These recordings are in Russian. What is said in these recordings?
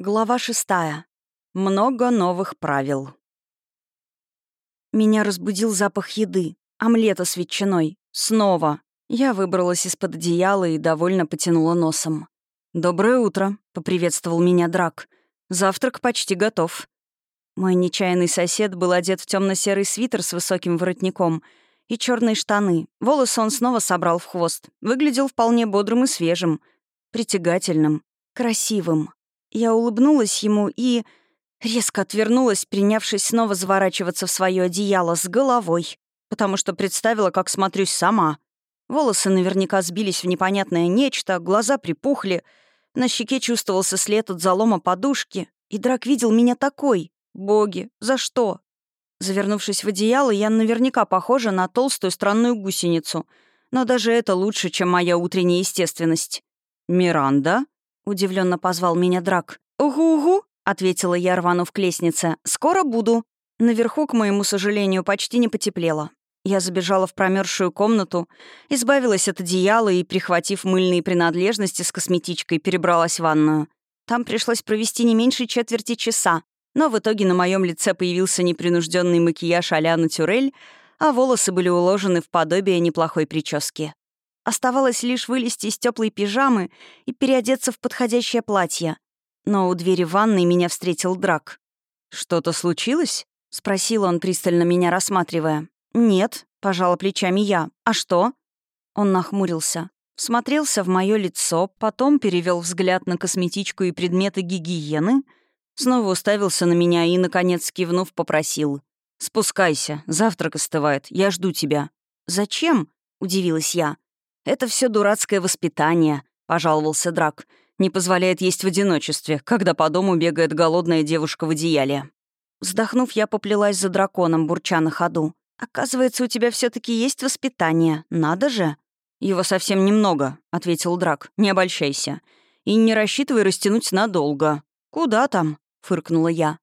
Глава шестая. Много новых правил. Меня разбудил запах еды, омлета с ветчиной. Снова. Я выбралась из-под одеяла и довольно потянула носом. «Доброе утро», — поприветствовал меня Драк. «Завтрак почти готов». Мой нечаянный сосед был одет в темно серый свитер с высоким воротником и черные штаны. Волосы он снова собрал в хвост. Выглядел вполне бодрым и свежим, притягательным, красивым. Я улыбнулась ему и... резко отвернулась, принявшись снова заворачиваться в свое одеяло с головой, потому что представила, как смотрюсь сама. Волосы наверняка сбились в непонятное нечто, глаза припухли, на щеке чувствовался след от залома подушки, и Драк видел меня такой. Боги, за что? Завернувшись в одеяло, я наверняка похожа на толстую странную гусеницу, но даже это лучше, чем моя утренняя естественность. «Миранда?» Удивленно позвал меня Драк. «Угу-угу», — ответила я, рванув к лестнице. «Скоро буду». Наверху, к моему сожалению, почти не потеплело. Я забежала в промерзшую комнату, избавилась от одеяла и, прихватив мыльные принадлежности с косметичкой, перебралась в ванную. Там пришлось провести не меньше четверти часа, но в итоге на моем лице появился непринужденный макияж а-ля натюрель, а волосы были уложены в подобие неплохой прически. Оставалось лишь вылезти из теплой пижамы и переодеться в подходящее платье. Но у двери ванной меня встретил Драк. «Что-то случилось?» — спросил он, пристально меня рассматривая. «Нет», — пожала плечами я. «А что?» Он нахмурился. Смотрелся в мое лицо, потом перевел взгляд на косметичку и предметы гигиены, снова уставился на меня и, наконец, кивнув, попросил. «Спускайся, завтрак остывает, я жду тебя». «Зачем?» — удивилась я. «Это все дурацкое воспитание», — пожаловался Драк. «Не позволяет есть в одиночестве, когда по дому бегает голодная девушка в одеяле». Вздохнув, я поплелась за драконом, бурча на ходу. «Оказывается, у тебя все таки есть воспитание. Надо же!» «Его совсем немного», — ответил Драк. «Не обольщайся. И не рассчитывай растянуть надолго». «Куда там?» — фыркнула я.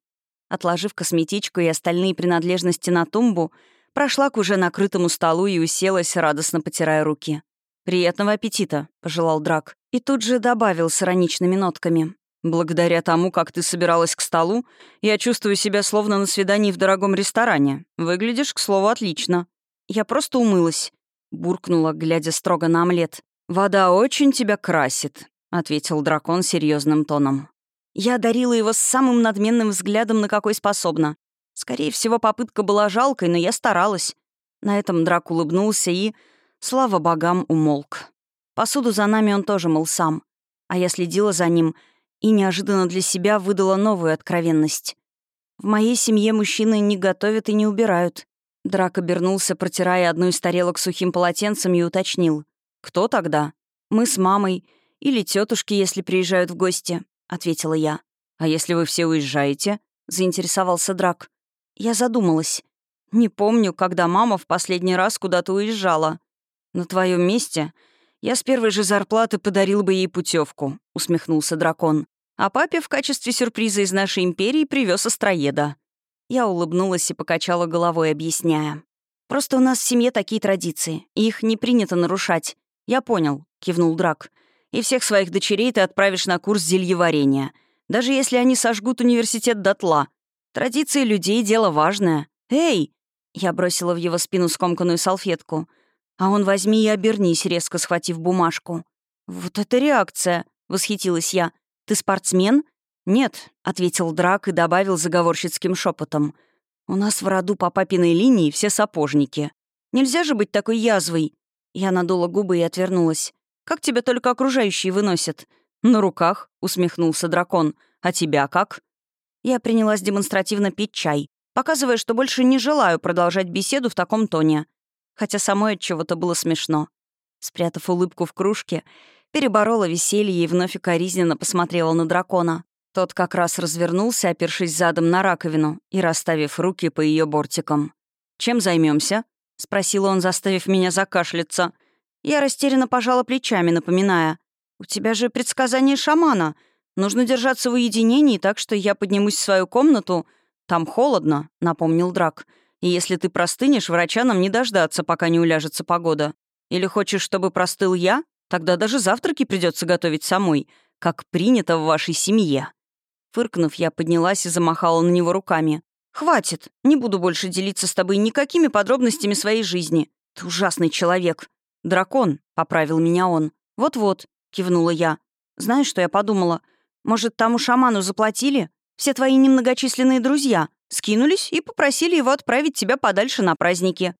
Отложив косметичку и остальные принадлежности на тумбу, прошла к уже накрытому столу и уселась, радостно потирая руки. «Приятного аппетита», — пожелал Драк. И тут же добавил с ироничными нотками. «Благодаря тому, как ты собиралась к столу, я чувствую себя словно на свидании в дорогом ресторане. Выглядишь, к слову, отлично». «Я просто умылась», — буркнула, глядя строго на омлет. «Вода очень тебя красит», — ответил дракон серьезным тоном. Я одарила его с самым надменным взглядом, на какой способна. Скорее всего, попытка была жалкой, но я старалась. На этом Драк улыбнулся и Слава богам, умолк. Посуду за нами он тоже мыл сам. А я следила за ним и неожиданно для себя выдала новую откровенность. В моей семье мужчины не готовят и не убирают. Драк обернулся, протирая одну из тарелок сухим полотенцем, и уточнил. «Кто тогда?» «Мы с мамой. Или тетушки, если приезжают в гости», — ответила я. «А если вы все уезжаете?» — заинтересовался Драк. Я задумалась. Не помню, когда мама в последний раз куда-то уезжала. «На твоем месте я с первой же зарплаты подарил бы ей путевку, усмехнулся дракон. «А папе в качестве сюрприза из нашей империи привез астроеда». Я улыбнулась и покачала головой, объясняя. «Просто у нас в семье такие традиции, и их не принято нарушать». «Я понял», — кивнул Драк. «И всех своих дочерей ты отправишь на курс зельеварения, даже если они сожгут университет дотла. Традиции людей — дело важное. Эй!» Я бросила в его спину скомканную салфетку — а он возьми и обернись, резко схватив бумажку. «Вот это реакция!» — восхитилась я. «Ты спортсмен?» «Нет», — ответил Драк и добавил заговорщицким шепотом. «У нас в роду по папиной линии все сапожники. Нельзя же быть такой язвой!» Я надула губы и отвернулась. «Как тебя только окружающие выносят?» «На руках», — усмехнулся дракон. «А тебя как?» Я принялась демонстративно пить чай, показывая, что больше не желаю продолжать беседу в таком тоне хотя самой от чего-то было смешно. Спрятав улыбку в кружке, переборола веселье и вновь укоризненно посмотрела на дракона. Тот как раз развернулся, опершись задом на раковину и расставив руки по ее бортикам. «Чем займемся? спросил он, заставив меня закашляться. Я растерянно пожала плечами, напоминая. «У тебя же предсказание шамана. Нужно держаться в уединении, так что я поднимусь в свою комнату. Там холодно», — напомнил Драк. И если ты простынешь, врача нам не дождаться, пока не уляжется погода. Или хочешь, чтобы простыл я? Тогда даже завтраки придется готовить самой, как принято в вашей семье». Фыркнув, я поднялась и замахала на него руками. «Хватит! Не буду больше делиться с тобой никакими подробностями своей жизни. Ты ужасный человек!» «Дракон», — поправил меня он. «Вот-вот», — кивнула я. «Знаешь, что я подумала? Может, тому шаману заплатили? Все твои немногочисленные друзья скинулись и попросили его отправить тебя подальше на праздники».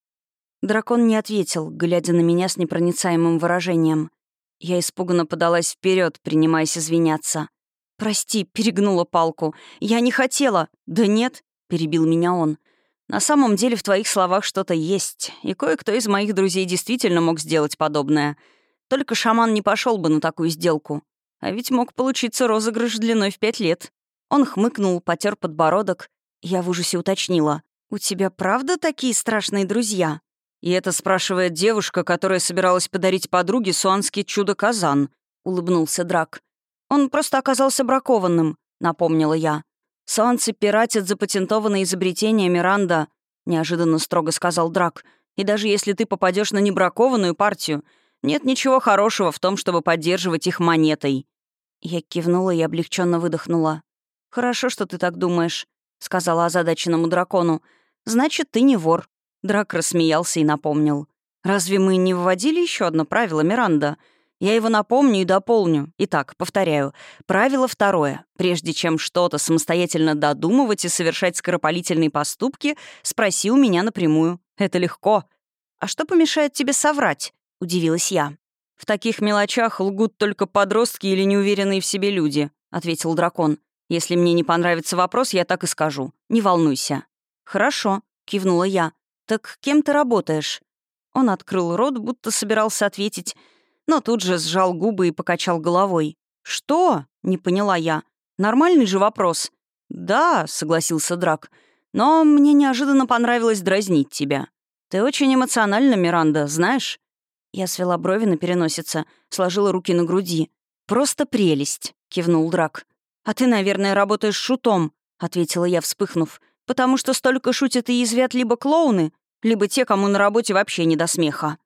Дракон не ответил, глядя на меня с непроницаемым выражением. Я испуганно подалась вперед, принимаясь извиняться. «Прости, перегнула палку. Я не хотела». «Да нет», — перебил меня он. «На самом деле в твоих словах что-то есть, и кое-кто из моих друзей действительно мог сделать подобное. Только шаман не пошел бы на такую сделку. А ведь мог получиться розыгрыш длиной в пять лет». Он хмыкнул, потер подбородок. Я в ужасе уточнила. «У тебя правда такие страшные друзья?» И это спрашивает девушка, которая собиралась подарить подруге суанский чудо-казан. Улыбнулся Драк. «Он просто оказался бракованным», — напомнила я. «Солнце пиратят запатентованное изобретение Миранда», — неожиданно строго сказал Драк. «И даже если ты попадешь на небракованную партию, нет ничего хорошего в том, чтобы поддерживать их монетой». Я кивнула и облегченно выдохнула. «Хорошо, что ты так думаешь», — сказала озадаченному дракону. «Значит, ты не вор». Драк рассмеялся и напомнил. «Разве мы не вводили еще одно правило, Миранда?» Я его напомню и дополню. Итак, повторяю. Правило второе. Прежде чем что-то самостоятельно додумывать и совершать скоропалительные поступки, спроси у меня напрямую. Это легко. «А что помешает тебе соврать?» — удивилась я. «В таких мелочах лгут только подростки или неуверенные в себе люди», — ответил дракон. «Если мне не понравится вопрос, я так и скажу. Не волнуйся». «Хорошо», — кивнула я. «Так кем ты работаешь?» Он открыл рот, будто собирался ответить, но тут же сжал губы и покачал головой. «Что?» — не поняла я. «Нормальный же вопрос». «Да», — согласился Драк. «Но мне неожиданно понравилось дразнить тебя. Ты очень эмоциональна, Миранда, знаешь?» Я свела брови на переносице, сложила руки на груди. «Просто прелесть», — кивнул Драк. «А ты, наверное, работаешь шутом», — ответила я, вспыхнув. «Потому что столько шутят и язвят либо клоуны, либо те, кому на работе вообще не до смеха».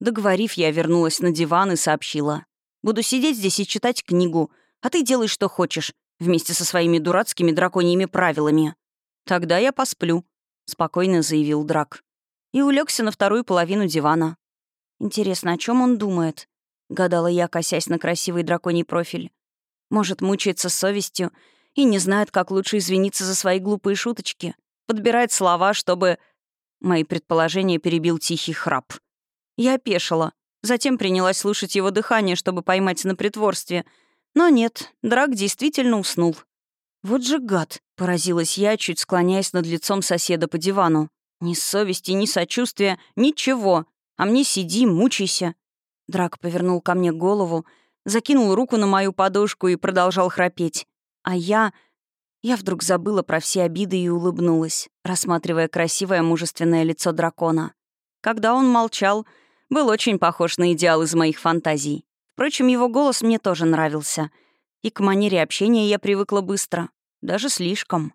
Договорив, я вернулась на диван и сообщила. «Буду сидеть здесь и читать книгу, а ты делай, что хочешь, вместе со своими дурацкими драконьими правилами». «Тогда я посплю», — спокойно заявил Драк. И улегся на вторую половину дивана. «Интересно, о чем он думает?» — гадала я, косясь на красивый драконий профиль. «Может, мучается совестью и не знает, как лучше извиниться за свои глупые шуточки, подбирает слова, чтобы...» Мои предположения перебил тихий храп — я опешила. Затем принялась слушать его дыхание, чтобы поймать на притворстве. Но нет, Драк действительно уснул. «Вот же гад!» — поразилась я, чуть склоняясь над лицом соседа по дивану. «Ни совести, ни сочувствия, ничего. А мне сиди, мучайся». Драк повернул ко мне голову, закинул руку на мою подушку и продолжал храпеть. А я... Я вдруг забыла про все обиды и улыбнулась, рассматривая красивое мужественное лицо дракона. Когда он молчал, был очень похож на идеал из моих фантазий. Впрочем, его голос мне тоже нравился. И к манере общения я привыкла быстро. Даже слишком.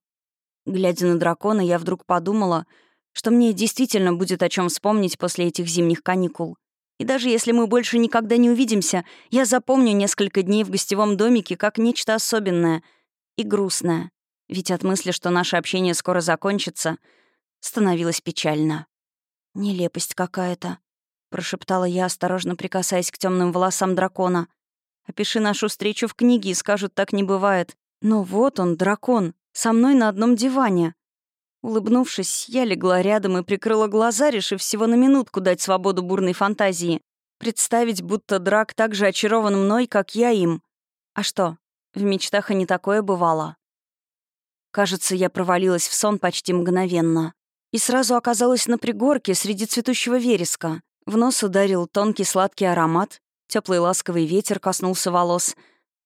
Глядя на дракона, я вдруг подумала, что мне действительно будет о чем вспомнить после этих зимних каникул. И даже если мы больше никогда не увидимся, я запомню несколько дней в гостевом домике как нечто особенное и грустное. Ведь от мысли, что наше общение скоро закончится, становилось печально. «Нелепость какая-то», прошептала я, осторожно прикасаясь к темным волосам дракона. «Опиши нашу встречу в книге, и скажут, так не бывает. Но вот он, дракон, со мной на одном диване». Улыбнувшись, я легла рядом и прикрыла глаза, решив всего на минутку дать свободу бурной фантазии. Представить, будто драк так же очарован мной, как я им. А что, в мечтах и не такое бывало. Кажется, я провалилась в сон почти мгновенно. И сразу оказалась на пригорке среди цветущего вереска. В нос ударил тонкий сладкий аромат, теплый ласковый ветер коснулся волос,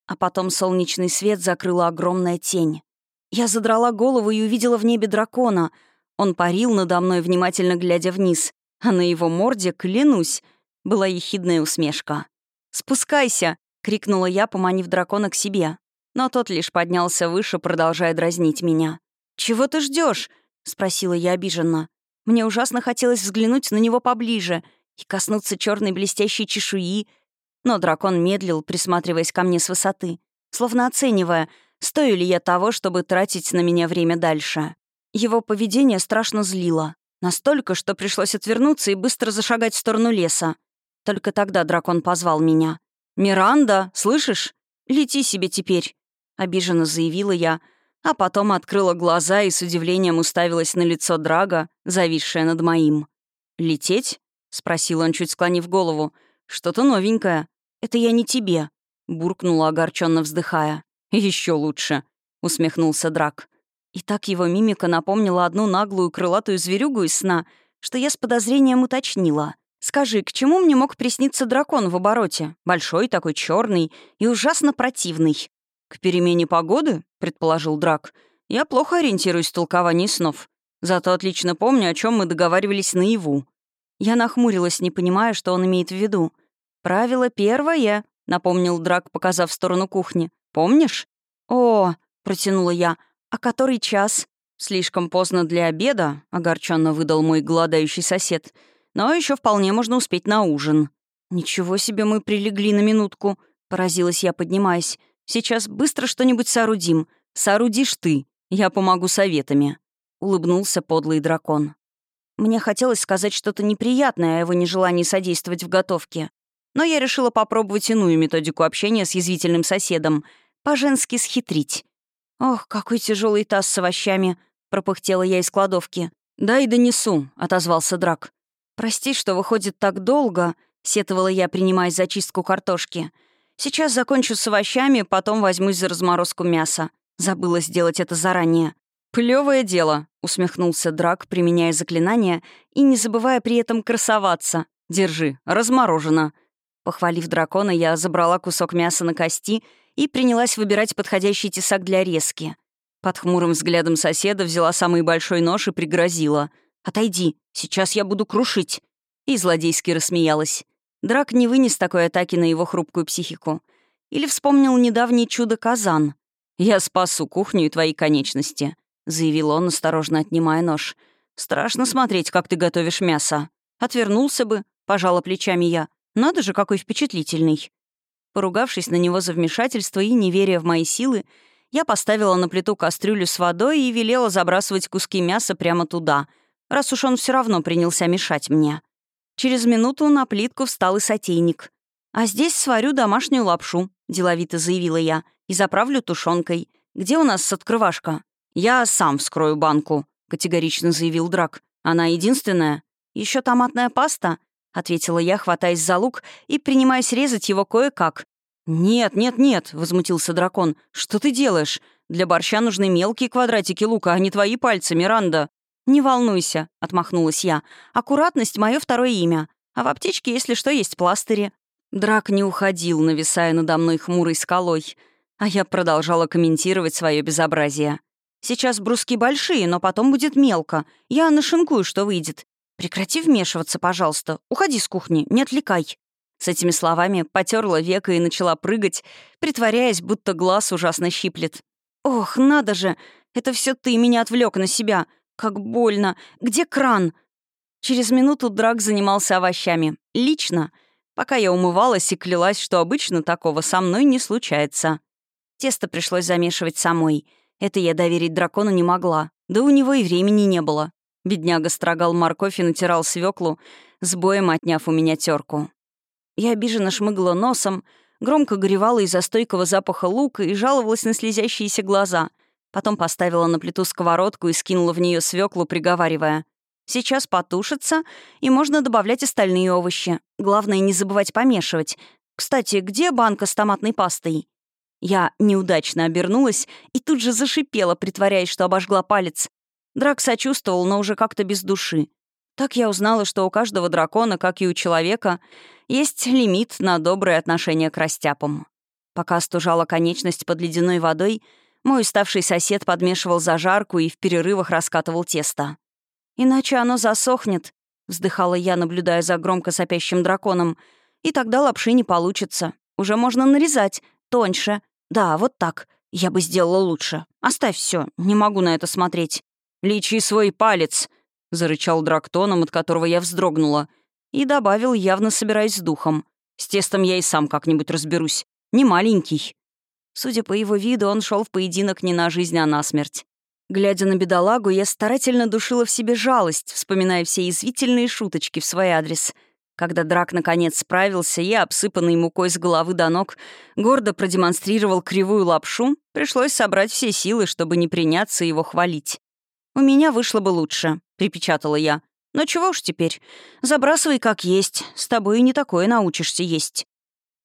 а потом солнечный свет закрыла огромная тень. Я задрала голову и увидела в небе дракона. Он парил надо мной, внимательно глядя вниз, а на его морде, клянусь, была ехидная усмешка. «Спускайся!» — крикнула я, поманив дракона к себе. Но тот лишь поднялся выше, продолжая дразнить меня. «Чего ты ждешь? спросила я обиженно. Мне ужасно хотелось взглянуть на него поближе — и коснуться черной блестящей чешуи. Но дракон медлил, присматриваясь ко мне с высоты, словно оценивая, стою ли я того, чтобы тратить на меня время дальше. Его поведение страшно злило. Настолько, что пришлось отвернуться и быстро зашагать в сторону леса. Только тогда дракон позвал меня. «Миранда, слышишь? Лети себе теперь», — обиженно заявила я, а потом открыла глаза и с удивлением уставилась на лицо Драга, зависшее над моим. «Лететь?» — спросил он, чуть склонив голову. «Что-то новенькое. Это я не тебе», — буркнула, огорченно вздыхая. Еще лучше», — усмехнулся Драк. И так его мимика напомнила одну наглую крылатую зверюгу из сна, что я с подозрением уточнила. «Скажи, к чему мне мог присниться дракон в обороте? Большой такой, черный и ужасно противный». «К перемене погоды?» — предположил Драк. «Я плохо ориентируюсь в толковании снов. Зато отлично помню, о чем мы договаривались наяву». Я нахмурилась, не понимая, что он имеет в виду. «Правило первое», — напомнил Драк, показав в сторону кухни. «Помнишь?» «О», — протянула я, — «а который час?» «Слишком поздно для обеда», — огорченно выдал мой голодающий сосед. «Но еще вполне можно успеть на ужин». «Ничего себе мы прилегли на минутку», — поразилась я, поднимаясь. «Сейчас быстро что-нибудь соорудим. Соорудишь ты. Я помогу советами». — улыбнулся подлый дракон. Мне хотелось сказать что-то неприятное о его нежелании содействовать в готовке. Но я решила попробовать иную методику общения с язвительным соседом — по-женски схитрить. «Ох, какой тяжелый таз с овощами!» — пропыхтела я из кладовки. «Да и донесу», — отозвался Драк. «Прости, что выходит так долго», — сетовала я, принимаясь за чистку картошки. «Сейчас закончу с овощами, потом возьмусь за разморозку мяса. Забыла сделать это заранее. «Плевое дело», — усмехнулся Драк, применяя заклинание и не забывая при этом красоваться. «Держи, разморожено». Похвалив дракона, я забрала кусок мяса на кости и принялась выбирать подходящий тесак для резки. Под хмурым взглядом соседа взяла самый большой нож и пригрозила. «Отойди, сейчас я буду крушить». И злодейски рассмеялась. Драк не вынес такой атаки на его хрупкую психику. Или вспомнил недавний чудо-казан. «Я спасу кухню и твои конечности», заявил он, осторожно отнимая нож. «Страшно смотреть, как ты готовишь мясо. Отвернулся бы», — пожала плечами я. «Надо же, какой впечатлительный». Поругавшись на него за вмешательство и неверие в мои силы, я поставила на плиту кастрюлю с водой и велела забрасывать куски мяса прямо туда, раз уж он все равно принялся мешать мне. Через минуту на плитку встал и сотейник. «А здесь сварю домашнюю лапшу», — деловито заявила я, — «и заправлю тушенкой. Где у нас открывашка?» «Я сам вскрою банку», — категорично заявил Драк. «Она единственная?» Еще томатная паста?» — ответила я, хватаясь за лук и принимаясь резать его кое-как. «Нет, нет, нет», — возмутился дракон. «Что ты делаешь? Для борща нужны мелкие квадратики лука, а не твои пальцы, Миранда». «Не волнуйся», — отмахнулась я. «Аккуратность — мое второе имя. А в аптечке, если что, есть пластыри». Драк не уходил, нависая надо мной хмурой скалой. А я продолжала комментировать свое безобразие. Сейчас бруски большие, но потом будет мелко. Я нашинкую, что выйдет. Прекрати вмешиваться, пожалуйста. Уходи с кухни, не отвлекай». С этими словами потерла века и начала прыгать, притворяясь, будто глаз ужасно щиплет. «Ох, надо же! Это все ты меня отвлек на себя! Как больно! Где кран?» Через минуту Драк занимался овощами. Лично. Пока я умывалась и клялась, что обычно такого со мной не случается. Тесто пришлось замешивать самой — это я доверить дракону не могла. Да у него и времени не было. Бедняга строгал морковь и натирал свеклу, с боем отняв у меня терку. Я обиженно шмыгла носом, громко горевала из-за стойкого запаха лука и жаловалась на слезящиеся глаза. Потом поставила на плиту сковородку и скинула в нее свеклу, приговаривая. «Сейчас потушится, и можно добавлять остальные овощи. Главное, не забывать помешивать. Кстати, где банка с томатной пастой?» Я неудачно обернулась и тут же зашипела, притворяясь, что обожгла палец. Драк сочувствовал, но уже как-то без души. Так я узнала, что у каждого дракона, как и у человека, есть лимит на доброе отношение к растяпам. Пока стужала конечность под ледяной водой, мой уставший сосед подмешивал зажарку и в перерывах раскатывал тесто. «Иначе оно засохнет», — вздыхала я, наблюдая за громко сопящим драконом, «и тогда лапши не получится. Уже можно нарезать, тоньше, «Да, вот так. Я бы сделала лучше. Оставь все, не могу на это смотреть». «Лечи свой палец!» — зарычал драктоном, от которого я вздрогнула. И добавил, явно собираясь с духом. «С тестом я и сам как-нибудь разберусь. Не маленький». Судя по его виду, он шел в поединок не на жизнь, а на смерть. Глядя на бедолагу, я старательно душила в себе жалость, вспоминая все язвительные шуточки в свой адрес. Когда Драк наконец справился, я, обсыпанный мукой с головы до ног, гордо продемонстрировал кривую лапшу, пришлось собрать все силы, чтобы не приняться его хвалить. «У меня вышло бы лучше», — припечатала я. «Но чего уж теперь. Забрасывай как есть. С тобой и не такое научишься есть».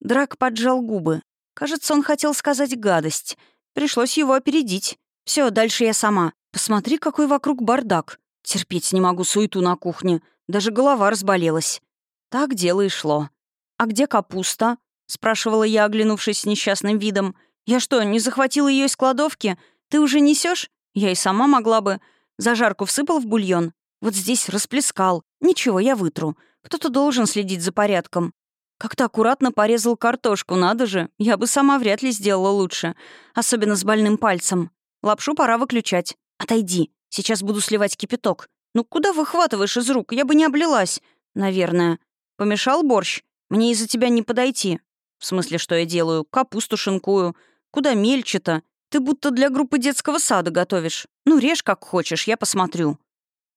Драк поджал губы. Кажется, он хотел сказать гадость. Пришлось его опередить. Все, дальше я сама. Посмотри, какой вокруг бардак. Терпеть не могу суету на кухне. Даже голова разболелась. Так дело и шло. «А где капуста?» — спрашивала я, оглянувшись с несчастным видом. «Я что, не захватила ее из кладовки? Ты уже несешь? Я и сама могла бы. Зажарку всыпал в бульон. Вот здесь расплескал. Ничего, я вытру. Кто-то должен следить за порядком. Как-то аккуратно порезал картошку, надо же. Я бы сама вряд ли сделала лучше. Особенно с больным пальцем. Лапшу пора выключать. Отойди. Сейчас буду сливать кипяток. Ну куда выхватываешь из рук? Я бы не облилась. Наверное. Помешал борщ? Мне из-за тебя не подойти. В смысле, что я делаю? Капусту шинкую. Куда мельче-то? Ты будто для группы детского сада готовишь. Ну, режь как хочешь, я посмотрю.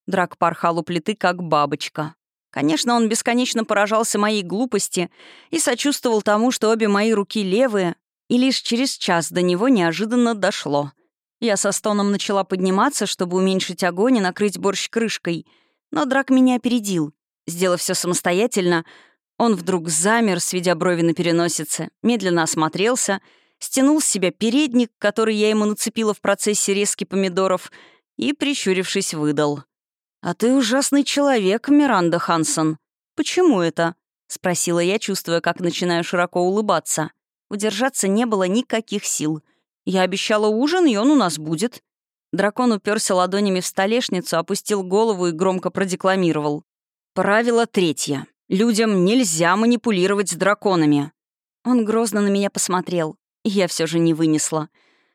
Драк порхал у плиты, как бабочка. Конечно, он бесконечно поражался моей глупости и сочувствовал тому, что обе мои руки левые, и лишь через час до него неожиданно дошло — я со стоном начала подниматься, чтобы уменьшить огонь и накрыть борщ крышкой. Но Драк меня опередил. Сделав все самостоятельно, он вдруг замер, сведя брови на переносице, медленно осмотрелся, стянул с себя передник, который я ему нацепила в процессе резки помидоров, и, прищурившись, выдал. «А ты ужасный человек, Миранда Хансон. Почему это?» — спросила я, чувствуя, как начинаю широко улыбаться. Удержаться не было никаких сил — я обещала ужин, и он у нас будет». Дракон уперся ладонями в столешницу, опустил голову и громко продекламировал. «Правило третье. Людям нельзя манипулировать с драконами». Он грозно на меня посмотрел, я все же не вынесла.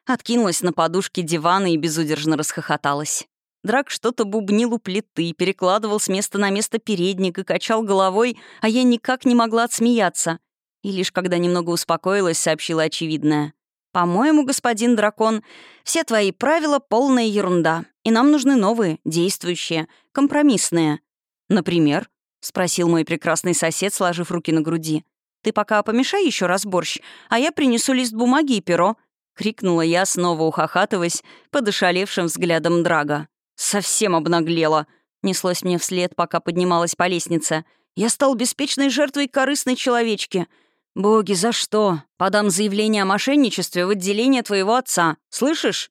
Откинулась на подушке дивана и безудержно расхохоталась. Драк что-то бубнил у плиты, перекладывал с места на место передник и качал головой, а я никак не могла отсмеяться. И лишь когда немного успокоилась, сообщила очевидное. «По-моему, господин дракон, все твои правила — полная ерунда, и нам нужны новые, действующие, компромиссные». «Например?» — спросил мой прекрасный сосед, сложив руки на груди. «Ты пока помешай еще раз борщ, а я принесу лист бумаги и перо», — крикнула я, снова ухахатываясь под ошалевшим взглядом Драга. «Совсем обнаглела», — неслось мне вслед, пока поднималась по лестнице. «Я стал беспечной жертвой корыстной человечки. «Боги, за что? Подам заявление о мошенничестве в отделение твоего отца. Слышишь?»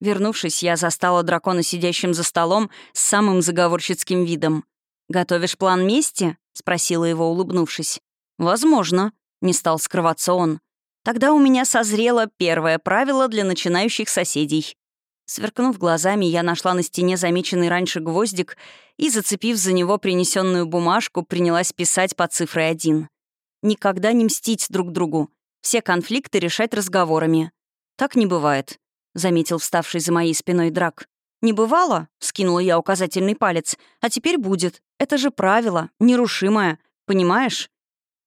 Вернувшись, я застала дракона сидящим за столом с самым заговорщицким видом. «Готовишь план мести?» — спросила его, улыбнувшись. «Возможно», — не стал скрываться он. «Тогда у меня созрело первое правило для начинающих соседей». Сверкнув глазами, я нашла на стене замеченный раньше гвоздик и, зацепив за него принесенную бумажку, принялась писать под цифрой один никогда не мстить друг другу, все конфликты решать разговорами. «Так не бывает», — заметил вставший за моей спиной драк. «Не бывало?» — скинула я указательный палец. «А теперь будет. Это же правило, нерушимое. Понимаешь?»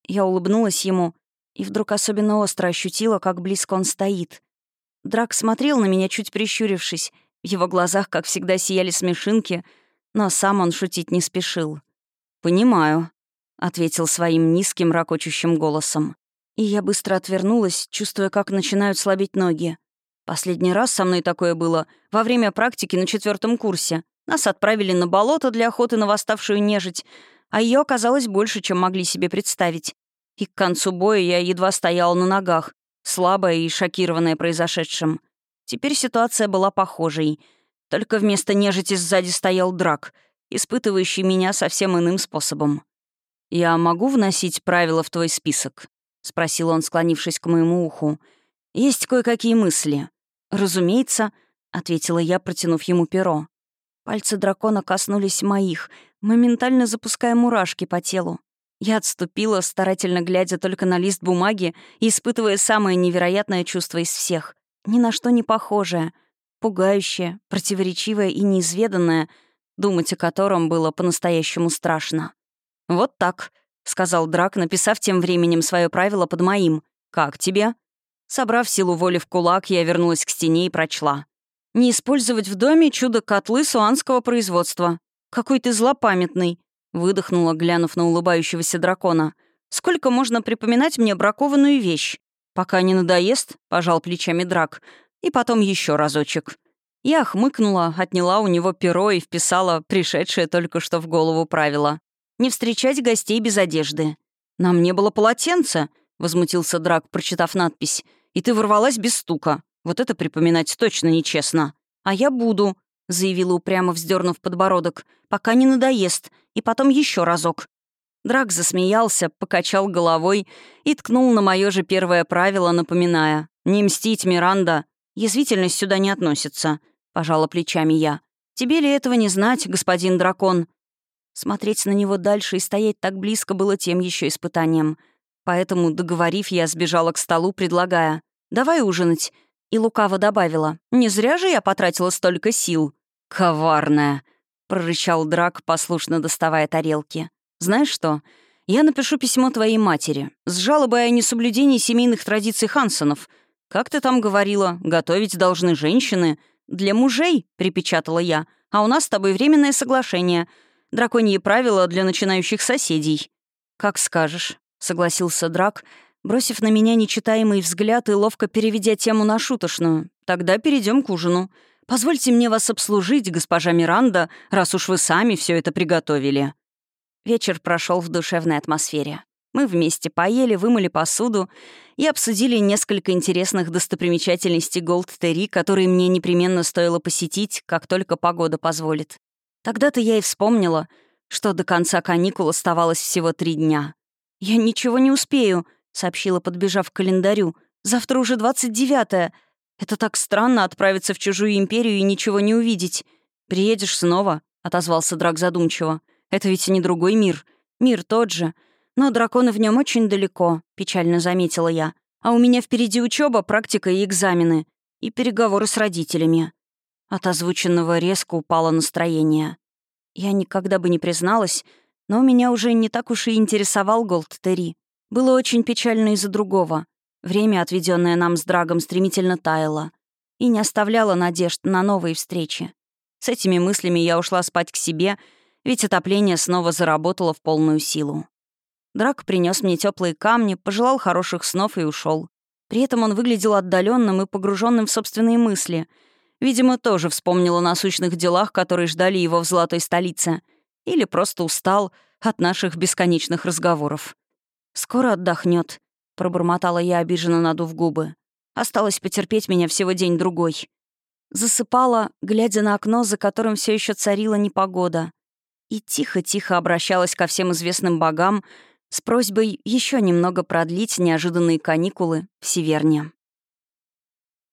Я улыбнулась ему и вдруг особенно остро ощутила, как близко он стоит. Драк смотрел на меня, чуть прищурившись. В его глазах, как всегда, сияли смешинки, но сам он шутить не спешил. «Понимаю», — ответил своим низким, ракочущим голосом. И я быстро отвернулась, чувствуя, как начинают слабеть ноги. Последний раз со мной такое было во время практики на четвертом курсе. Нас отправили на болото для охоты на восставшую нежить, а ее оказалось больше, чем могли себе представить. И к концу боя я едва стояла на ногах, слабая и шокированная произошедшим. Теперь ситуация была похожей. Только вместо нежити сзади стоял драк, испытывающий меня совсем иным способом. «Я могу вносить правила в твой список?» — спросил он, склонившись к моему уху. «Есть кое-какие мысли». «Разумеется», — ответила я, протянув ему перо. Пальцы дракона коснулись моих, моментально запуская мурашки по телу. Я отступила, старательно глядя только на лист бумаги и испытывая самое невероятное чувство из всех. Ни на что не похожее, пугающее, противоречивое и неизведанное, думать о котором было по-настоящему страшно. «Вот так», — сказал Драк, написав тем временем свое правило под моим. «Как тебе?» Собрав силу воли в кулак, я вернулась к стене и прочла. «Не использовать в доме чудо-котлы суанского производства. Какой ты злопамятный!» — выдохнула, глянув на улыбающегося дракона. «Сколько можно припоминать мне бракованную вещь? Пока не надоест?» — пожал плечами драк. «И потом еще разочек». Я хмыкнула, отняла у него перо и вписала пришедшее только что в голову правило. «Не встречать гостей без одежды». «Нам не было полотенца», — возмутился Драк, прочитав надпись. «И ты ворвалась без стука. Вот это припоминать точно нечестно». «А я буду», — заявила упрямо, вздернув подбородок, «пока не надоест, и потом еще разок». Драк засмеялся, покачал головой и ткнул на мое же первое правило, напоминая. «Не мстить, Миранда. Язвительность сюда не относится», — пожала плечами я. «Тебе ли этого не знать, господин дракон?» Смотреть на него дальше и стоять так близко было тем еще испытанием — Поэтому, договорив, я сбежала к столу, предлагая «давай ужинать». И лукаво добавила «не зря же я потратила столько сил». «Коварная», — прорычал Драк, послушно доставая тарелки. «Знаешь что? Я напишу письмо твоей матери с жалобой о несоблюдении семейных традиций Хансонов. Как ты там говорила, готовить должны женщины. Для мужей», — припечатала я, «а у нас с тобой временное соглашение. Драконьи правила для начинающих соседей». «Как скажешь», — согласился Драг, бросив на меня нечитаемый взгляд и ловко переведя тему на шуточную. «Тогда перейдем к ужину. Позвольте мне вас обслужить, госпожа Миранда, раз уж вы сами все это приготовили». Вечер прошел в душевной атмосфере. Мы вместе поели, вымыли посуду и обсудили несколько интересных достопримечательностей Голд-Терри, которые мне непременно стоило посетить, как только погода позволит. Тогда-то я и вспомнила, что до конца каникул оставалось всего три дня. «Я ничего не успею», — сообщила, подбежав к календарю. «Завтра уже двадцать девятое. Это так странно отправиться в чужую империю и ничего не увидеть. Приедешь снова?» — отозвался Драк задумчиво. «Это ведь не другой мир. Мир тот же. Но драконы в нем очень далеко», — печально заметила я. «А у меня впереди учеба, практика и экзамены. И переговоры с родителями». От озвученного резко упало настроение. Я никогда бы не призналась, но меня уже не так уж и интересовал Голд-Терри. Было очень печально из-за другого. Время, отведенное нам с Драгом, стремительно таяло и не оставляло надежд на новые встречи. С этими мыслями я ушла спать к себе, ведь отопление снова заработало в полную силу. Драг принес мне теплые камни, пожелал хороших снов и ушел. При этом он выглядел отдаленным и погруженным в собственные мысли. Видимо, тоже вспомнил о насущных делах, которые ждали его в золотой столице — или просто устал от наших бесконечных разговоров. «Скоро отдохнет, пробормотала я, обиженно надув губы. «Осталось потерпеть меня всего день-другой». Засыпала, глядя на окно, за которым все еще царила непогода. И тихо-тихо обращалась ко всем известным богам с просьбой еще немного продлить неожиданные каникулы в Северне.